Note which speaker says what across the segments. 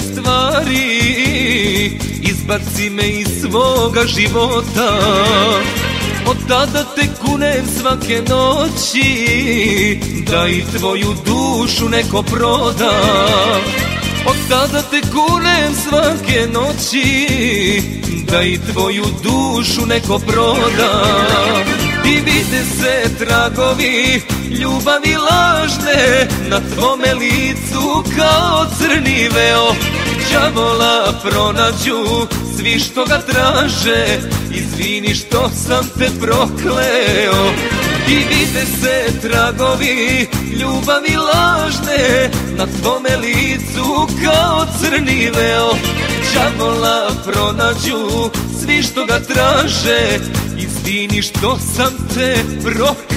Speaker 1: stvari Izbaci me iz svoga života. Od tada te kunem svake noći Da i tvoju dušu neko proda. Od tada te kunem svake noći Da i tvoju dušu neko proda. I vide se tragovi ljubavi lažne Na tvome licu kao crni veo. Đavola pronađu svi što ga traže Izvini što sam te prokleo. I vide se tragovi ljubavi lažne Na tvome licu kao crni veo Đavola pronađu svi što ga traže Izvini što sam te prokleo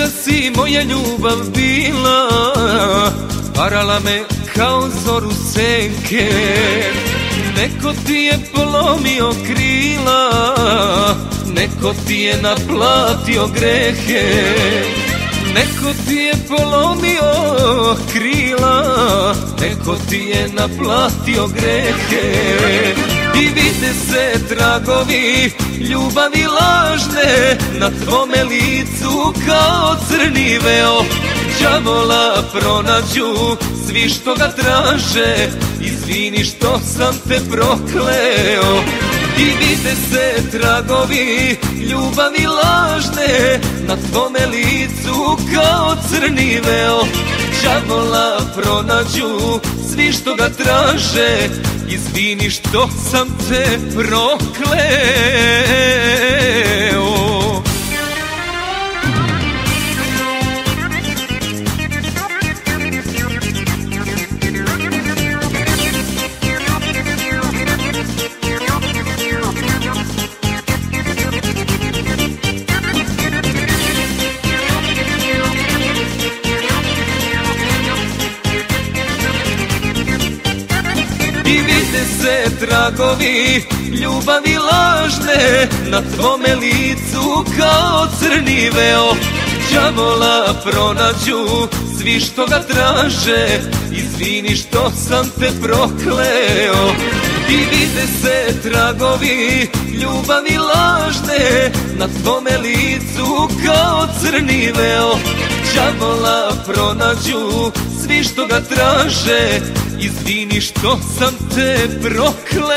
Speaker 1: Nekada si moja ljubav bila Varala me kao zoru senke. Neko ti je polomio krila Neko ti je naplatio grehe. Neko ti je polomio krila Neko ti je naplatio grehe I vide se tragovi ljubavi lažne Na tvome licu kao crni veo. Đavola pronađu svi što ga traže Izvini što sam te prokleo. I vide se tragovi ljubavi lažne Na tvome licu kao crni veo. Đavola pronađu svi što ga traže Izvini što sam te prokleo. I vide se tragovi ljubavi lažne Na tvome licu kao crni veo. Đavola pronađu svi što ga traže Izvini što sam te prokleo. I vide se tragovi ljubavi lažne Na tvome licu kao crni veo Đavola pronađu svi što ga traže. Izvini što sam te prokleo